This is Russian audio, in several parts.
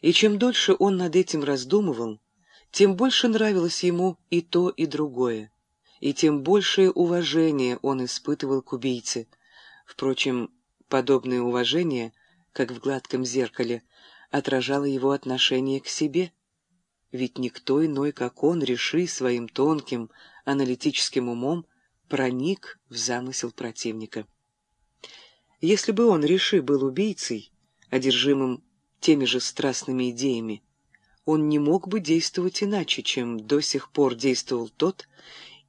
И чем дольше он над этим раздумывал, тем больше нравилось ему и то, и другое, и тем большее уважение он испытывал к убийце. Впрочем, подобное уважение, как в гладком зеркале, отражало его отношение к себе. Ведь никто иной, как он, реши своим тонким аналитическим умом, проник в замысел противника. Если бы он, реши, был убийцей, одержимым теми же страстными идеями, он не мог бы действовать иначе, чем до сих пор действовал тот,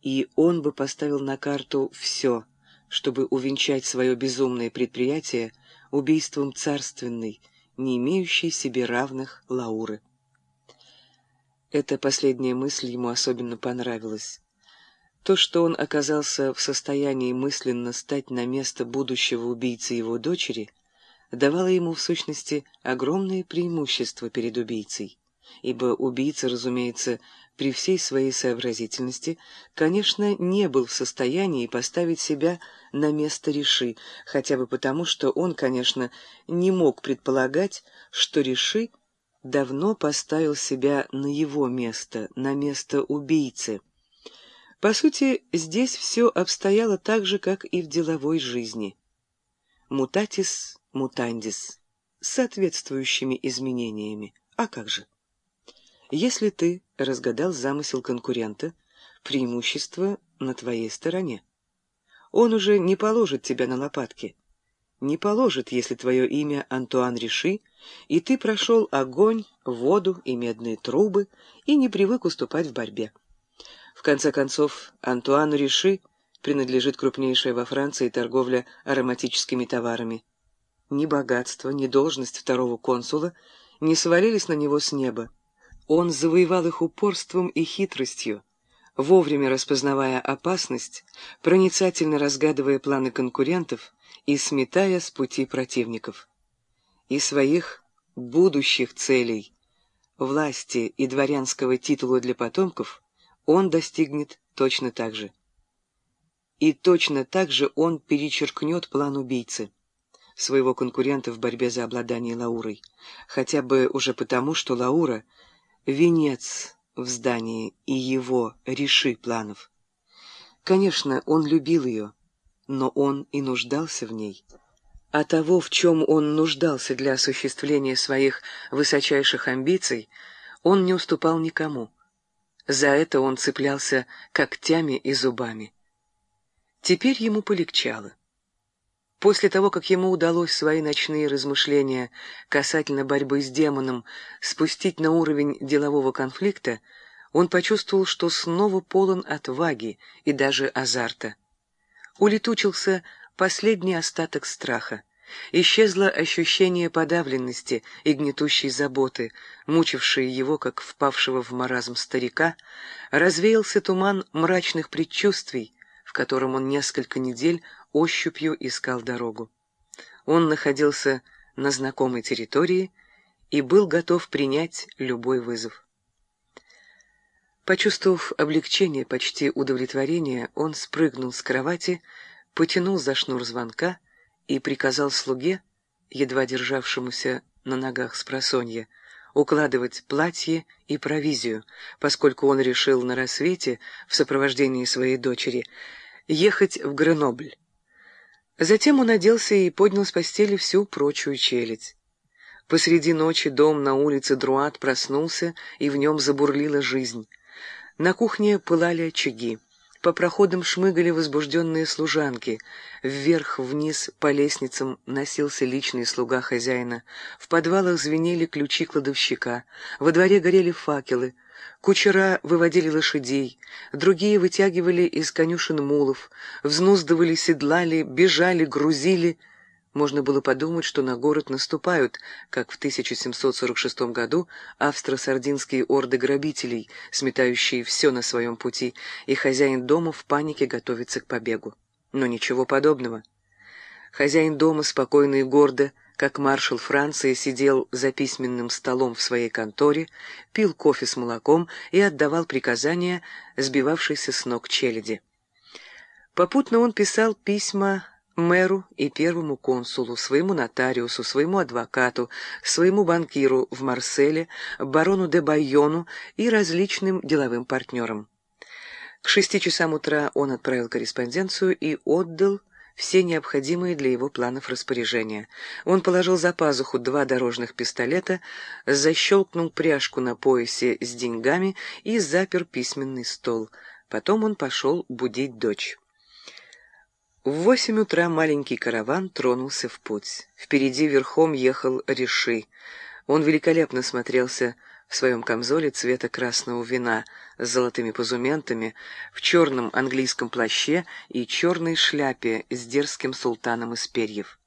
и он бы поставил на карту все, чтобы увенчать свое безумное предприятие убийством царственной, не имеющей себе равных Лауры. Эта последняя мысль ему особенно понравилась. То, что он оказался в состоянии мысленно стать на место будущего убийцы его дочери, давало ему в сущности огромное преимущество перед убийцей ибо убийца, разумеется, при всей своей сообразительности, конечно, не был в состоянии поставить себя на место Реши, хотя бы потому, что он, конечно, не мог предполагать, что Реши давно поставил себя на его место, на место убийцы. По сути, здесь все обстояло так же, как и в деловой жизни. Мутатис мутандис, с соответствующими изменениями. А как же? Если ты разгадал замысел конкурента, преимущество на твоей стороне. Он уже не положит тебя на лопатки. Не положит, если твое имя Антуан Риши, и ты прошел огонь, воду и медные трубы и не привык уступать в борьбе. В конце концов, Антуану Риши принадлежит крупнейшая во Франции торговля ароматическими товарами. Ни богатство, ни должность второго консула не свалились на него с неба. Он завоевал их упорством и хитростью, вовремя распознавая опасность, проницательно разгадывая планы конкурентов и сметая с пути противников. И своих будущих целей, власти и дворянского титула для потомков, он достигнет точно так же. И точно так же он перечеркнет план убийцы, своего конкурента в борьбе за обладание Лаурой, хотя бы уже потому, что Лаура — венец в здании и его реши планов. Конечно, он любил ее, но он и нуждался в ней. А того, в чем он нуждался для осуществления своих высочайших амбиций, он не уступал никому. За это он цеплялся когтями и зубами. Теперь ему полегчало. После того, как ему удалось свои ночные размышления касательно борьбы с демоном спустить на уровень делового конфликта, он почувствовал, что снова полон отваги и даже азарта. Улетучился последний остаток страха. Исчезло ощущение подавленности и гнетущей заботы, мучившие его, как впавшего в маразм старика, развеялся туман мрачных предчувствий, в котором он несколько недель ощупью искал дорогу. Он находился на знакомой территории и был готов принять любой вызов. Почувствовав облегчение, почти удовлетворение, он спрыгнул с кровати, потянул за шнур звонка и приказал слуге, едва державшемуся на ногах с просонья, укладывать платье и провизию, поскольку он решил на рассвете, в сопровождении своей дочери, ехать в Гренобль. Затем он оделся и поднял с постели всю прочую челядь. Посреди ночи дом на улице Друат проснулся, и в нем забурлила жизнь. На кухне пылали очаги. По проходам шмыгали возбужденные служанки. Вверх-вниз по лестницам носился личный слуга хозяина. В подвалах звенели ключи кладовщика. Во дворе горели факелы. Кучера выводили лошадей, другие вытягивали из конюшен мулов, взнуздывали, седлали, бежали, грузили. Можно было подумать, что на город наступают, как в 1746 году австро-сардинские орды грабителей, сметающие все на своем пути, и хозяин дома в панике готовится к побегу. Но ничего подобного. Хозяин дома спокойно и гордо как маршал Франции сидел за письменным столом в своей конторе, пил кофе с молоком и отдавал приказания сбивавшейся с ног челяди. Попутно он писал письма мэру и первому консулу, своему нотариусу, своему адвокату, своему банкиру в Марселе, барону де Байону и различным деловым партнерам. К шести часам утра он отправил корреспонденцию и отдал все необходимые для его планов распоряжения. Он положил за пазуху два дорожных пистолета, защелкнул пряжку на поясе с деньгами и запер письменный стол. Потом он пошел будить дочь. В восемь утра маленький караван тронулся в путь. Впереди верхом ехал Реши. Он великолепно смотрелся в своем камзоле цвета красного вина с золотыми позументами, в черном английском плаще и черной шляпе с дерзким султаном из перьев.